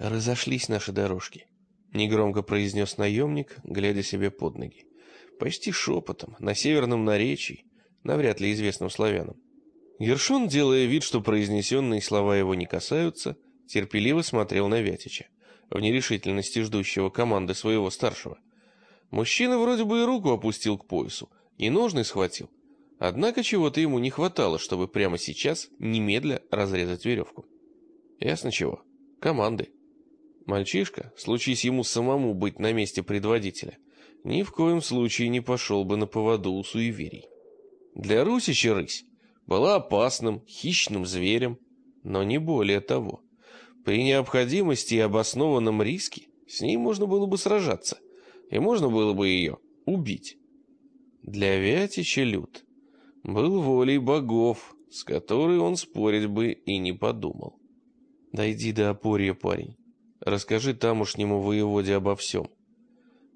Разошлись наши дорожки, негромко произнес наемник, глядя себе под ноги. Почти шепотом, на северном наречии, навряд ли известным славянам. Ершон, делая вид, что произнесенные слова его не касаются, терпеливо смотрел на Вятича, в нерешительности ждущего команды своего старшего. Мужчина вроде бы и руку опустил к поясу, и ножны схватил. Однако чего-то ему не хватало, чтобы прямо сейчас немедля разрезать веревку. Ясно чего? Команды. Мальчишка, случись ему самому быть на месте предводителя, ни в коем случае не пошел бы на поводу у суеверий. Для Русича рысь была опасным, хищным зверем, но не более того. При необходимости и обоснованном риске с ней можно было бы сражаться, и можно было бы ее убить. Для Вятича Люд был волей богов, с которой он спорить бы и не подумал. Дойди до опорья, парень. Расскажи тамошнему воеводе обо всем.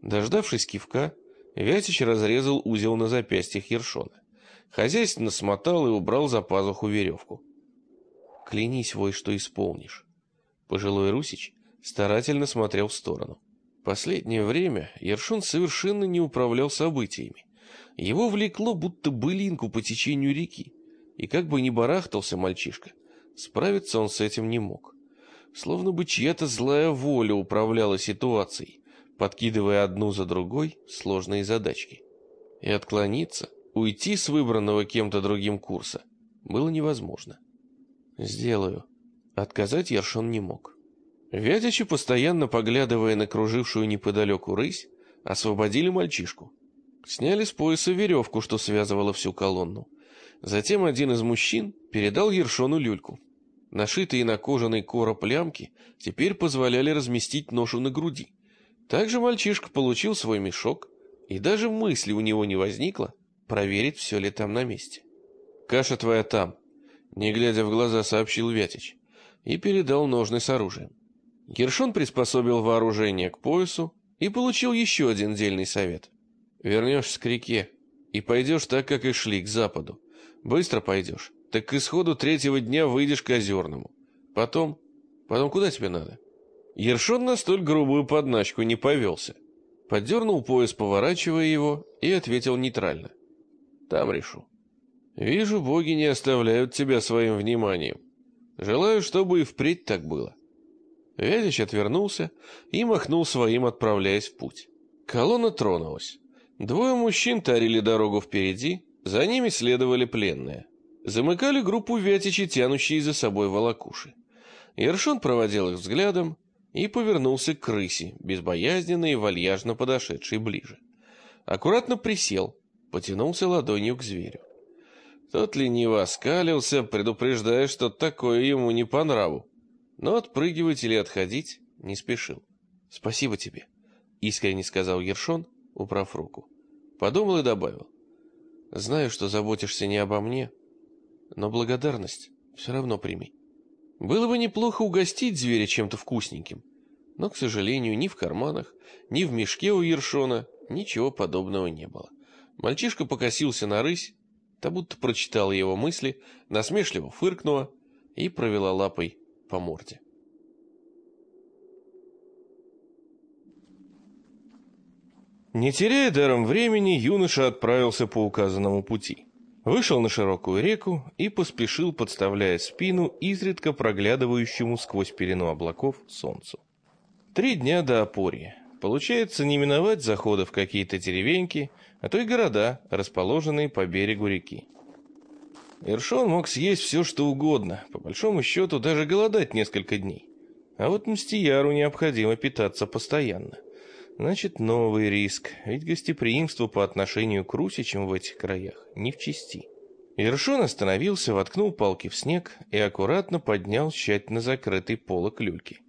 Дождавшись кивка, Вятич разрезал узел на запястьях Ершона. Хозяйственно смотал и убрал за пазуху веревку. Клянись, вой, что исполнишь. Пожилой Русич старательно смотрел в сторону. Последнее время Ершон совершенно не управлял событиями. Его влекло, будто былинку по течению реки. И как бы ни барахтался мальчишка, справиться он с этим не мог. Словно бы чья-то злая воля управляла ситуацией, подкидывая одну за другой сложные задачки. И отклониться, уйти с выбранного кем-то другим курса было невозможно. «Сделаю». Отказать Ершон не мог. Вятичи, постоянно поглядывая на кружившую неподалеку рысь, освободили мальчишку. Сняли с пояса веревку, что связывала всю колонну. Затем один из мужчин передал Ершону люльку. Нашитые на кожаный короб лямки теперь позволяли разместить ношу на груди. Также мальчишка получил свой мешок, и даже мысли у него не возникло проверить, все ли там на месте. «Каша твоя там», — не глядя в глаза, сообщил Вятич, и передал ножны с оружием. Гершон приспособил вооружение к поясу и получил еще один дельный совет. Вернешься к реке и пойдешь так, как и шли, к западу. Быстро пойдешь, так к исходу третьего дня выйдешь к Озерному. Потом... Потом куда тебе надо? Ершон на столь грубую подначку не повелся. Поддернул пояс, поворачивая его, и ответил нейтрально. Там решу. Вижу, боги не оставляют тебя своим вниманием. Желаю, чтобы и впредь так было. Вязич отвернулся и махнул своим, отправляясь в путь. Колонна тронулась. Двое мужчин тарили дорогу впереди, за ними следовали пленные. Замыкали группу вятичи, тянущие за собой волокуши. Ершон проводил их взглядом и повернулся к крысе, безбоязненно и вальяжно подошедшей ближе. Аккуратно присел, потянулся ладонью к зверю. Тот лениво оскалился, предупреждая, что такое ему не по нраву, но отпрыгивать или отходить не спешил. «Спасибо тебе», — искренне сказал Ершон, убрав руку. Подумал и добавил. Знаю, что заботишься не обо мне, но благодарность все равно прими. Было бы неплохо угостить зверя чем-то вкусненьким, но, к сожалению, ни в карманах, ни в мешке у Ершона ничего подобного не было. Мальчишка покосился на рысь, та будто прочитала его мысли, насмешливо фыркнула и провела лапой по морде. Не теряя даром времени, юноша отправился по указанному пути. Вышел на широкую реку и поспешил, подставляя спину изредка проглядывающему сквозь пелену облаков солнцу. Три дня до Опорья. Получается не миновать захода в какие-то деревеньки, а то и города, расположенные по берегу реки. Иршон мог съесть все, что угодно, по большому счету даже голодать несколько дней. А вот Мстияру необходимо питаться постоянно. Значит, новый риск, ведь гостеприимство по отношению к русичам в этих краях не в чести. Ершон остановился, воткнул палки в снег и аккуратно поднял тщательно закрытый полок люльки.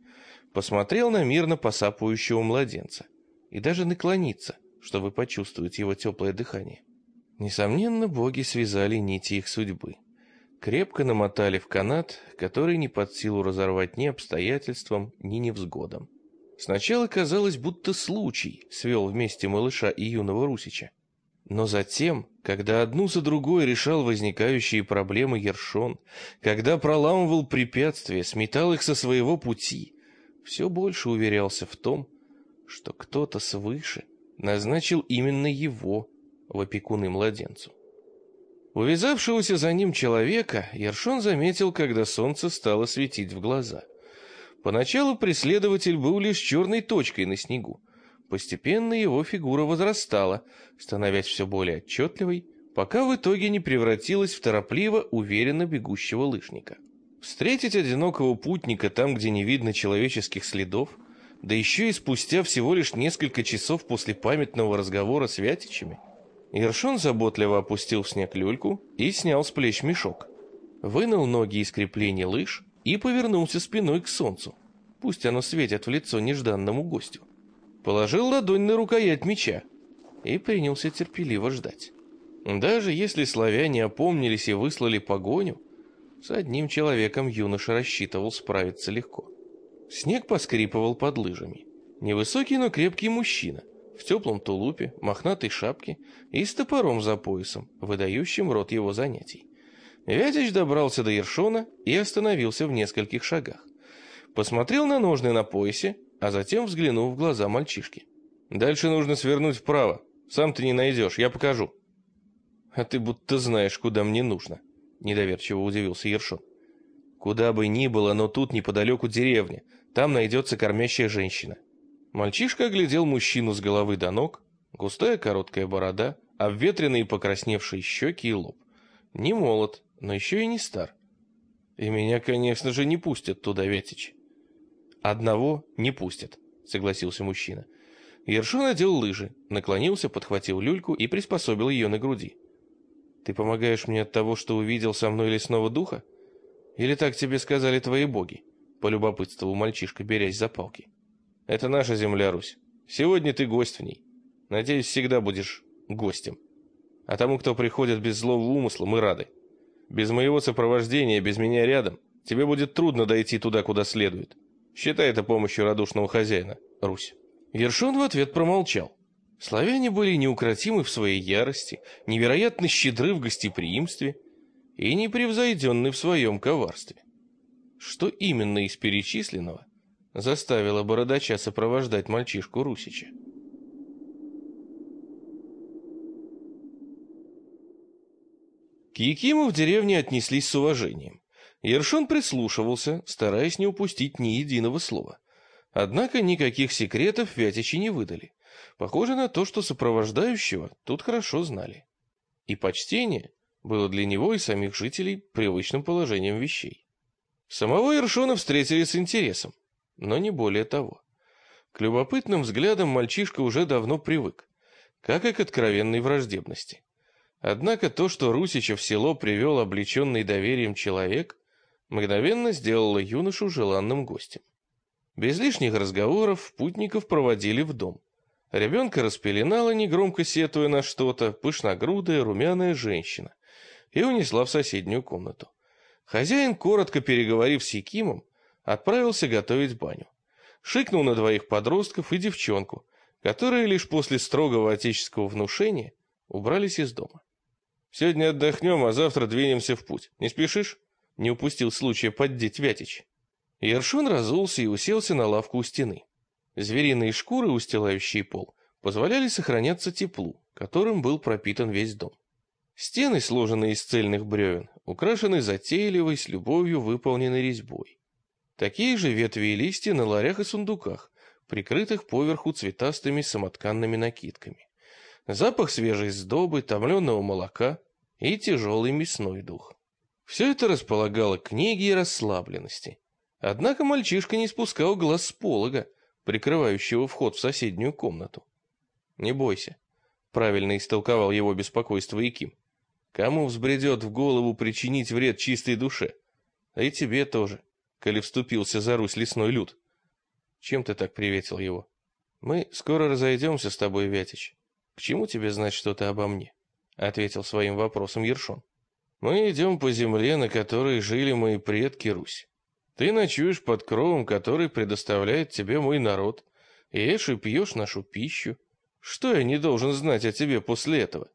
Посмотрел на мирно посапывающего младенца и даже наклониться, чтобы почувствовать его теплое дыхание. Несомненно, боги связали нити их судьбы. Крепко намотали в канат, который не под силу разорвать ни обстоятельствам, ни невзгодам. Сначала казалось, будто случай свел вместе малыша и юного Русича. Но затем, когда одну за другой решал возникающие проблемы Ершон, когда проламывал препятствия, сметал их со своего пути, все больше уверялся в том, что кто-то свыше назначил именно его в опекуны младенцу. Увязавшегося за ним человека Ершон заметил, когда солнце стало светить в глаза. Поначалу преследователь был лишь черной точкой на снегу. Постепенно его фигура возрастала, становясь все более отчетливой, пока в итоге не превратилась в торопливо, уверенно бегущего лыжника. Встретить одинокого путника там, где не видно человеческих следов, да еще и спустя всего лишь несколько часов после памятного разговора с Вятичами, Ершон заботливо опустил в снег люльку и снял с плеч мешок. Вынул ноги из крепления лыж и повернулся спиной к солнцу. Пусть оно светит в лицо нежданному гостю. Положил ладонь на рукоять меча и принялся терпеливо ждать. Даже если славяне опомнились и выслали погоню, с одним человеком юноша рассчитывал справиться легко. Снег поскрипывал под лыжами. Невысокий, но крепкий мужчина — в теплом тулупе, мохнатой шапке и с топором за поясом, выдающим рот его занятий. Вятич добрался до Ершона и остановился в нескольких шагах. Посмотрел на ножны на поясе, а затем взглянул в глаза мальчишки. «Дальше нужно свернуть вправо. Сам ты не найдешь, я покажу». «А ты будто знаешь, куда мне нужно», — недоверчиво удивился Ершон. «Куда бы ни было, но тут неподалеку деревня. Там найдется кормящая женщина. Мальчишка оглядел мужчину с головы до ног, густая короткая борода, обветренные покрасневшие щеки и лоб. Не молод, но еще и не стар. И меня, конечно же, не пустят туда, Вятич. Одного не пустят, согласился мужчина. Ершон надел лыжи, наклонился, подхватил люльку и приспособил ее на груди. Ты помогаешь мне от того, что увидел со мной лесного духа? Или так тебе сказали твои боги? Полюбопытствовал мальчишка, берясь за палки. Это наша земля, Русь. Сегодня ты гость в ней. Надеюсь, всегда будешь гостем. А тому, кто приходит без злого умысла, мы рады. Без моего сопровождения, без меня рядом, тебе будет трудно дойти туда, куда следует. Считай это помощью радушного хозяина, Русь. Ершон в ответ промолчал. Славяне были неукротимы в своей ярости, невероятно щедры в гостеприимстве и непревзойденны в своем коварстве. Что именно из перечисленного заставила бородача сопровождать мальчишку Русича. К Якиму в деревне отнеслись с уважением. Ершон прислушивался, стараясь не упустить ни единого слова. Однако никаких секретов Вятичи не выдали. Похоже на то, что сопровождающего тут хорошо знали. И почтение было для него и самих жителей привычным положением вещей. Самого Ершона встретили с интересом но не более того. К любопытным взглядам мальчишка уже давно привык, как и к откровенной враждебности. Однако то, что Русича в село привел облеченный доверием человек, мгновенно сделало юношу желанным гостем. Без лишних разговоров путников проводили в дом. Ребенка распеленала, негромко сетуя на что-то, пышногрудая румяная женщина, и унесла в соседнюю комнату. Хозяин, коротко переговорив с Якимом, отправился готовить баню. Шикнул на двоих подростков и девчонку, которые лишь после строгого отеческого внушения убрались из дома. «Сегодня отдохнем, а завтра двинемся в путь. Не спешишь?» Не упустил случая поддеть Вятич. Ершон разулся и уселся на лавку у стены. Звериные шкуры, устилающие пол, позволяли сохраняться теплу, которым был пропитан весь дом. Стены, сложенные из цельных бревен, украшены затейливой, с любовью выполненной резьбой. Такие же ветви и листья на ларях и сундуках, прикрытых поверху цветастыми самотканными накидками. Запах свежей сдобы, томленого молока и тяжелый мясной дух. Все это располагало к книге и расслабленности. Однако мальчишка не спускал глаз с полога, прикрывающего вход в соседнюю комнату. «Не бойся», — правильно истолковал его беспокойство Яким. «Кому взбредет в голову причинить вред чистой душе? А и тебе тоже коли вступился за Русь лесной люд. Чем ты так приветил его? Мы скоро разойдемся с тобой, Вятич. К чему тебе знать что-то обо мне? Ответил своим вопросом Ершон. Мы идем по земле, на которой жили мои предки Русь. Ты ночуешь под кровом, который предоставляет тебе мой народ, ешь и пьешь нашу пищу. Что я не должен знать о тебе после этого?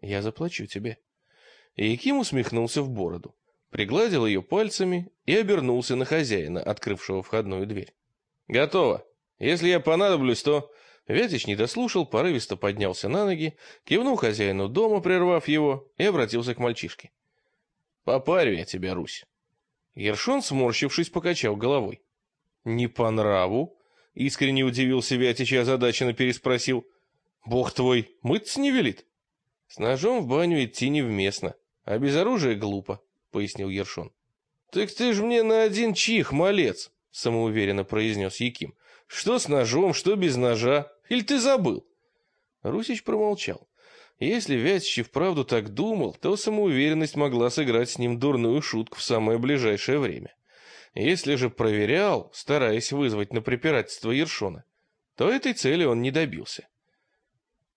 Я заплачу тебе. И Яким усмехнулся в бороду пригладил ее пальцами и обернулся на хозяина, открывшего входную дверь. Готово. Если я понадоблюсь, то... Вятич не дослушал, порывисто поднялся на ноги, кивнул хозяину дома, прервав его, и обратился к мальчишке. «Попарю я тебя, Русь». Ершон, сморщившись, покачал головой. «Не по нраву?» — искренне удивился Вятич и озадаченно переспросил. «Бог твой, мыться не велит?» «С ножом в баню идти невместно, а без оружия глупо», — пояснил Ершон. «Так ты ж мне на один чих, малец», — самоуверенно произнес Яким. «Что с ножом, что без ножа? Или ты забыл?» Русич промолчал. Если Вятич и вправду так думал, то самоуверенность могла сыграть с ним дурную шутку в самое ближайшее время. Если же проверял, стараясь вызвать на препирательство Ершона, то этой цели он не добился.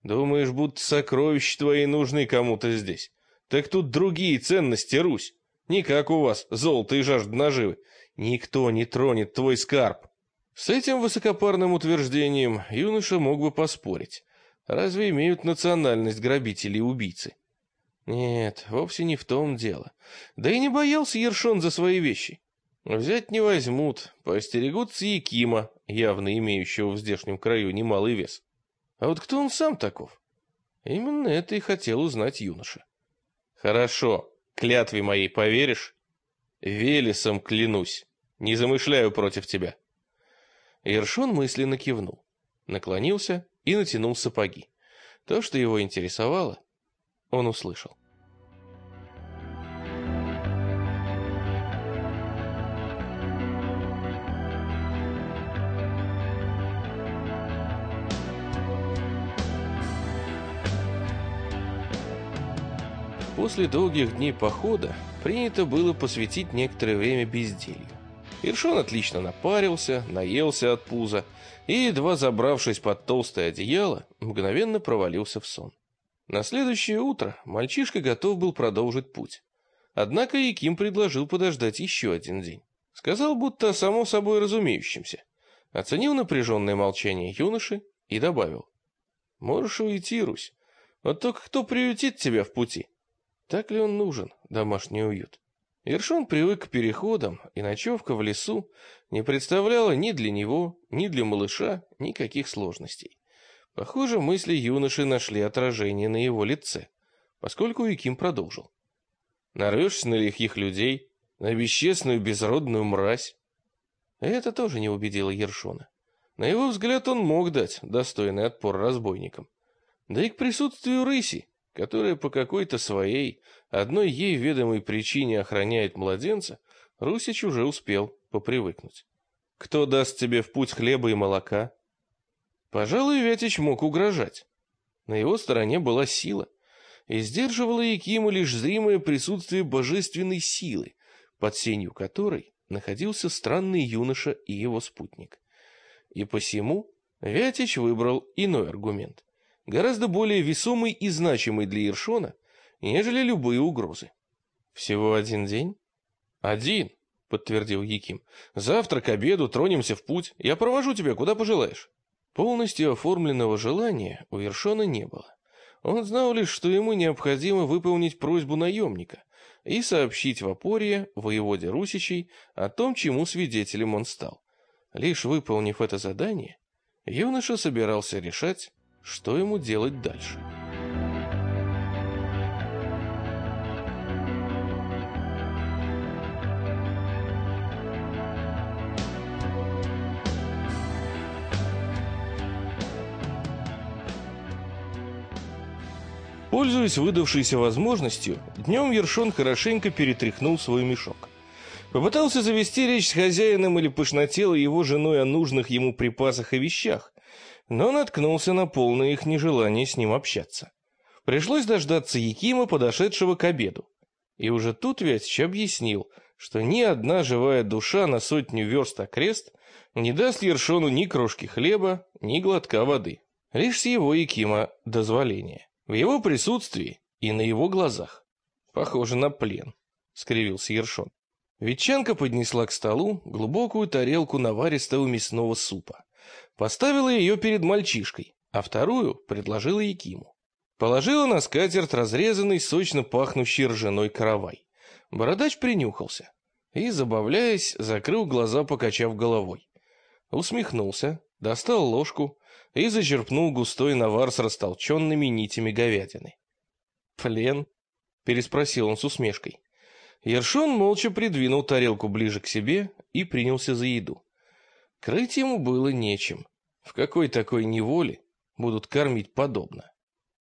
«Думаешь, будто сокровища твои нужны кому-то здесь? Так тут другие ценности, Русь. Не как у вас, золото и жажда наживы. Никто не тронет твой скарб. С этим высокопарным утверждением юноша мог бы поспорить. Разве имеют национальность грабители и убийцы? Нет, вовсе не в том дело. Да и не боялся Ершон за свои вещи. Взять не возьмут, поостерегутся Якима, явно имеющего в здешнем краю немалый вес. А вот кто он сам таков? Именно это и хотел узнать юноша. Хорошо, Клятве моей поверишь? Велесом клянусь, не замышляю против тебя. Ершон мысленно кивнул, наклонился и натянул сапоги. То, что его интересовало, он услышал. После долгих дней похода принято было посвятить некоторое время безделью. Иршон отлично напарился, наелся от пуза и, едва забравшись под толстое одеяло, мгновенно провалился в сон. На следующее утро мальчишка готов был продолжить путь. Однако Яким предложил подождать еще один день. Сказал, будто само собой разумеющимся. Оценил напряженное молчание юноши и добавил. «Можешь уйти, Русь. Вот только кто приютит тебя в пути?» Так ли он нужен, домашний уют? Ершон привык к переходам, и ночевка в лесу не представляла ни для него, ни для малыша никаких сложностей. Похоже, мысли юноши нашли отражение на его лице, поскольку Яким продолжил. Нарвешься на лихих людей, на бесчестную безродную мразь. Это тоже не убедило Ершона. На его взгляд он мог дать достойный отпор разбойникам. Да и к присутствию рыси которая по какой-то своей, одной ей ведомой причине охраняет младенца, Русич уже успел попривыкнуть. Кто даст тебе в путь хлеба и молока? Пожалуй, Вятич мог угрожать. На его стороне была сила, и сдерживало Якима лишь зримое присутствие божественной силы, под сенью которой находился странный юноша и его спутник. И посему Вятич выбрал иной аргумент гораздо более весомый и значимый для Иршона, нежели любые угрозы. Всего один день? Один, подтвердил Яким. Завтра к обеду тронемся в путь. Я провожу тебя куда пожелаешь. Полностью оформленного желания у Иршона не было. Он знал лишь, что ему необходимо выполнить просьбу наемника и сообщить в опоре воеводе Русичей о том, чему свидетелем он стал. Лишь выполнив это задание, юноша собирался решать, что ему делать дальше? Пользуясь выдавшейся возможностью, днем Ершон хорошенько перетряхнул свой мешок. Попытался завести речь с хозяином или пышнотелой его женой о нужных ему припасах и вещах, но наткнулся на полное их нежелание с ним общаться. Пришлось дождаться Якима, подошедшего к обеду. И уже тут Вятич объяснил, что ни одна живая душа на сотню верст окрест не даст Ершону ни крошки хлеба, ни глотка воды. Лишь с его Якима дозволения. В его присутствии и на его глазах. Похоже на плен, скривился Ершон. Ветчанка поднесла к столу глубокую тарелку наваристого мясного супа. Поставила ее перед мальчишкой, а вторую предложила Якиму. Положила на скатерть разрезанный, сочно пахнущий ржаной каравай. Бородач принюхался и, забавляясь, закрыл глаза, покачав головой. усмехнулся, достал ложку и зачерпнул густой навар с растолченными нитями говядины. «Плен?» — переспросил он с усмешкой. Ершон молча придвинул тарелку ближе к себе и принялся за еду. Крыть ему было нечем. В какой такой неволе будут кормить подобно?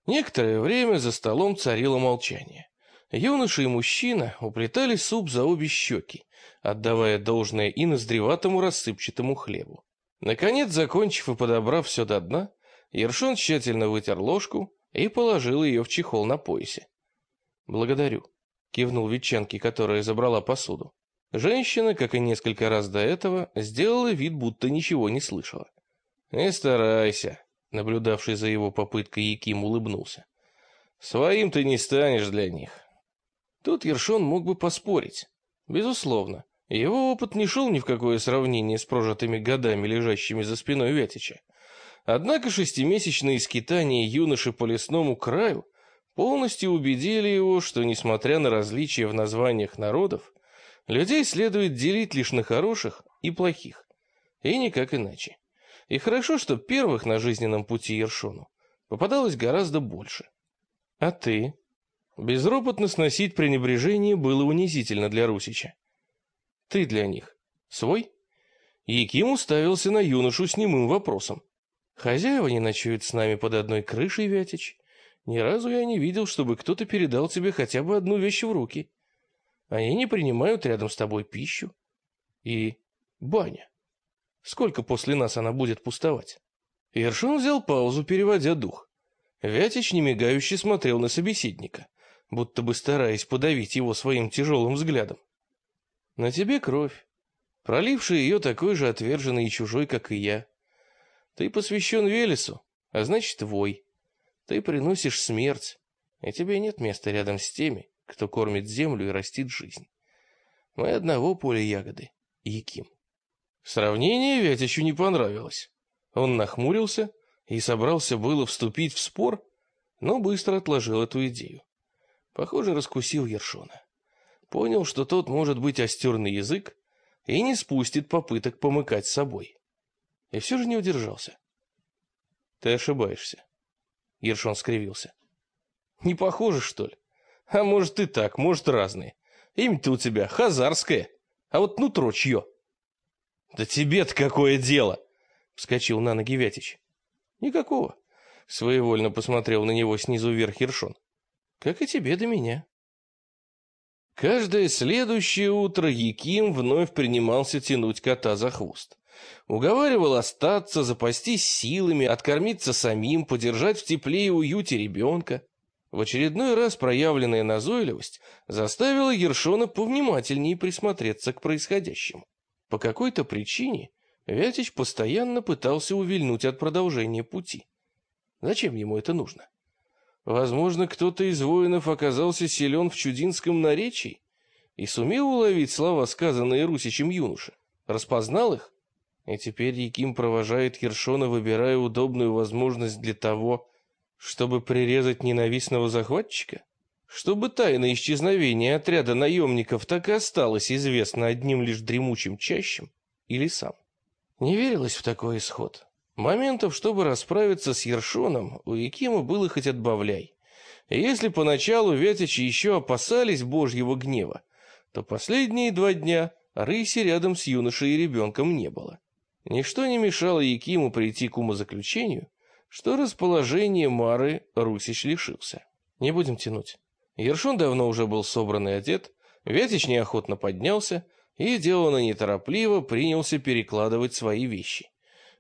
Некоторое время за столом царило молчание. Юноша и мужчина уплетали суп за обе щеки, отдавая должное и ноздреватому рассыпчатому хлебу. Наконец, закончив и подобрав все до дна, Ершон тщательно вытер ложку и положил ее в чехол на поясе. «Благодарю», — кивнул Ветчанке, которая забрала посуду. Женщина, как и несколько раз до этого, сделала вид, будто ничего не слышала. «Не старайся», — наблюдавший за его попыткой Яким улыбнулся. «Своим ты не станешь для них». Тут Ершон мог бы поспорить. Безусловно, его опыт не шел ни в какое сравнение с прожитыми годами, лежащими за спиной Вятича. Однако шестимесячные скитания юноши по лесному краю полностью убедили его, что, несмотря на различия в названиях народов, людей следует делить лишь на хороших и плохих, и никак иначе. И хорошо, что первых на жизненном пути Ершону попадалось гораздо больше. А ты? Безропотно сносить пренебрежение было унизительно для Русича. Ты для них свой? Яким уставился на юношу с немым вопросом. Хозяева не ночуют с нами под одной крышей, Вятич. Ни разу я не видел, чтобы кто-то передал тебе хотя бы одну вещь в руки. Они не принимают рядом с тобой пищу. И баня. Сколько после нас она будет пустовать? Ершон взял паузу, переводя дух. Вятич немигающе смотрел на собеседника, будто бы стараясь подавить его своим тяжелым взглядом. На тебе кровь, проливший ее такой же отверженный и чужой, как и я. Ты посвящен Велесу, а значит, твой. Ты приносишь смерть, и тебе нет места рядом с теми, кто кормит землю и растит жизнь. Мы одного поля ягоды, Яким. Сравнение Вятичу не понравилось. Он нахмурился и собрался было вступить в спор, но быстро отложил эту идею. Похоже, раскусил Ершона понял, что тот может быть остер на язык и не спустит попыток помыкать с собой. И все же не удержался. Ты ошибаешься. Ершон скривился. Не похоже, что ли? А может и так, может разные. Имя-то у тебя Хазарское, а вот нутро чье? Да тебе-то какое дело? Вскочил на ноги Вятич. Никакого. Своевольно посмотрел на него снизу вверх Ершон. Как и тебе до меня. Каждое следующее утро Яким вновь принимался тянуть кота за хвост. Уговаривал остаться, запастись силами, откормиться самим, подержать в тепле и уюте ребенка. В очередной раз проявленная назойливость заставила Ершона повнимательнее присмотреться к происходящему. По какой-то причине Вятич постоянно пытался увильнуть от продолжения пути. Зачем ему это нужно? Возможно, кто-то из воинов оказался силен в чудинском наречии и сумел уловить слова, сказанные Русичем юноше. Распознал их? И теперь Яким провожает Ершона, выбирая удобную возможность для того, чтобы прирезать ненавистного захватчика? Чтобы тайна исчезновения отряда наемников так и осталась известна одним лишь дремучим чащем или сам? Не верилось в такой исход. Моментов, чтобы расправиться с Ершоном, у Якима было хоть отбавляй. И если поначалу Вятичи еще опасались божьего гнева, то последние два дня рыси рядом с юношей и ребенком не было. Ничто не мешало Якиму прийти к умозаключению, что расположение Мары Русич лишился. Не будем тянуть. Ершон давно уже был собран и одет, Вятич неохотно поднялся и, деланно неторопливо, принялся перекладывать свои вещи.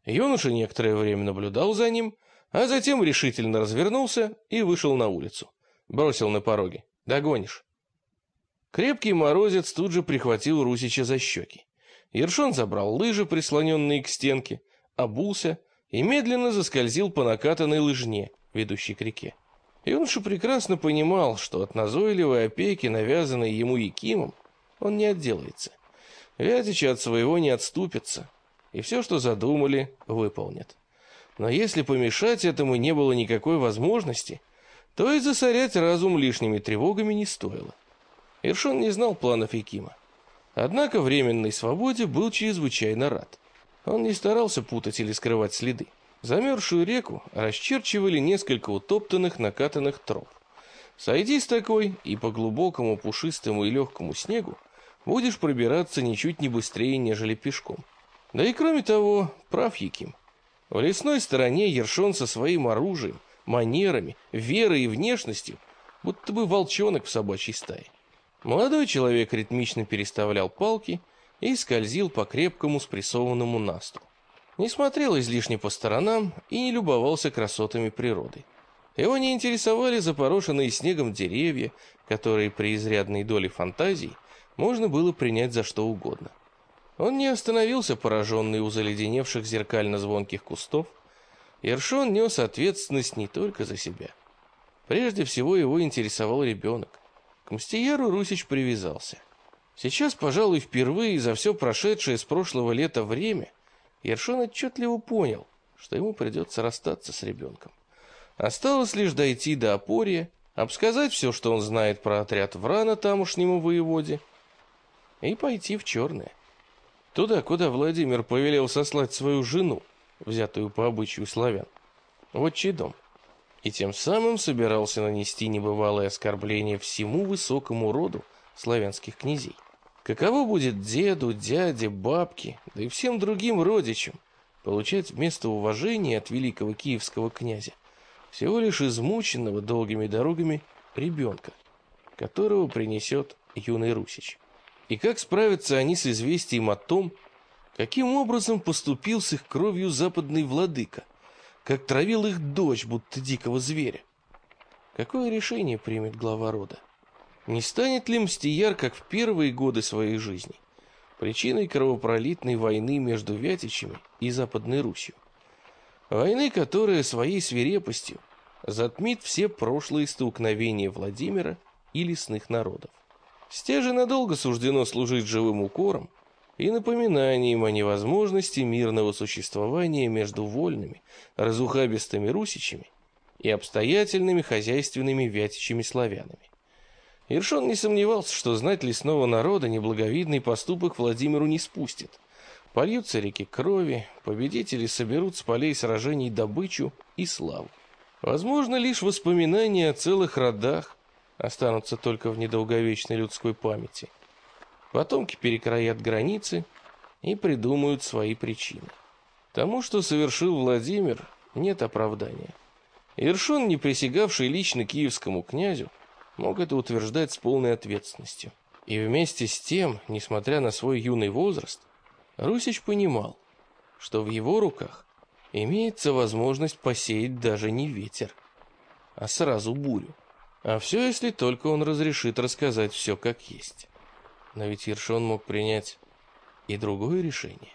Юноша некоторое время наблюдал за ним, а затем решительно развернулся и вышел на улицу. Бросил на пороге. «Догонишь». Крепкий морозец тут же прихватил Русича за щеки. Ершон забрал лыжи, прислоненные к стенке, обулся и медленно заскользил по накатанной лыжне, ведущей к реке. Юноша прекрасно понимал, что от назойливой опеки, навязанной ему Якимом, он не отделается. Вятича от своего не отступится, и все, что задумали, выполнят. Но если помешать этому не было никакой возможности, то и засорять разум лишними тревогами не стоило. Иршон не знал планов Якима. Однако временной свободе был чрезвычайно рад. Он не старался путать или скрывать следы. Замерзшую реку расчерчивали несколько утоптанных накатанных троп. Сойди с такой, и по глубокому пушистому и легкому снегу будешь пробираться ничуть не быстрее, нежели пешком. Да и кроме того, прав Яким. В лесной стороне Ершон со своим оружием, манерами, верой и внешностью, будто бы волчонок в собачьей стае. Молодой человек ритмично переставлял палки и скользил по крепкому спрессованному насту. Не смотрел излишне по сторонам и не любовался красотами природы. Его не интересовали запорошенные снегом деревья, которые при изрядной доле фантазий можно было принять за что угодно. Он не остановился, пораженный у заледеневших зеркально-звонких кустов. Ершон нес ответственность не только за себя. Прежде всего его интересовал ребенок. К Мстиеру Русич привязался. Сейчас, пожалуй, впервые за все прошедшее с прошлого лета время Ершон отчетливо понял, что ему придется расстаться с ребенком. Осталось лишь дойти до Опорья, обсказать все, что он знает про отряд Врана тамошнему воеводе, и пойти в Черное. Туда, куда Владимир повелел сослать свою жену, взятую по обычаю славян, в отчий дом. И тем самым собирался нанести небывалое оскорбление всему высокому роду славянских князей. Каково будет деду, дяде, бабке, да и всем другим родичам получать вместо уважения от великого киевского князя всего лишь измученного долгими дорогами ребенка, которого принесет юный Русич. И как справятся они с известием о том, каким образом поступил с их кровью западный владыка, как травил их дочь, будто дикого зверя? Какое решение примет глава рода? Не станет ли Мстияр, как в первые годы своей жизни, причиной кровопролитной войны между Вятичами и Западной Русью? Войны, которая своей свирепостью затмит все прошлые столкновения Владимира и лесных народов. Стеже надолго суждено служить живым укором и напоминанием о невозможности мирного существования между вольными, разухабистыми русичами и обстоятельными хозяйственными вятичами славянами. Ершон не сомневался, что знать лесного народа неблаговидный поступок Владимиру не спустит. Польются реки крови, победители соберут с полей сражений добычу и славу. Возможно, лишь воспоминания о целых родах останутся только в недолговечной людской памяти. Потомки перекроят границы и придумают свои причины. Тому, что совершил Владимир, нет оправдания. Ершон, не присягавший лично киевскому князю, мог это утверждать с полной ответственностью. И вместе с тем, несмотря на свой юный возраст, Русич понимал, что в его руках имеется возможность посеять даже не ветер, а сразу бурю. А все, если только он разрешит рассказать все как есть. Но ведь Ершон мог принять и другое решение.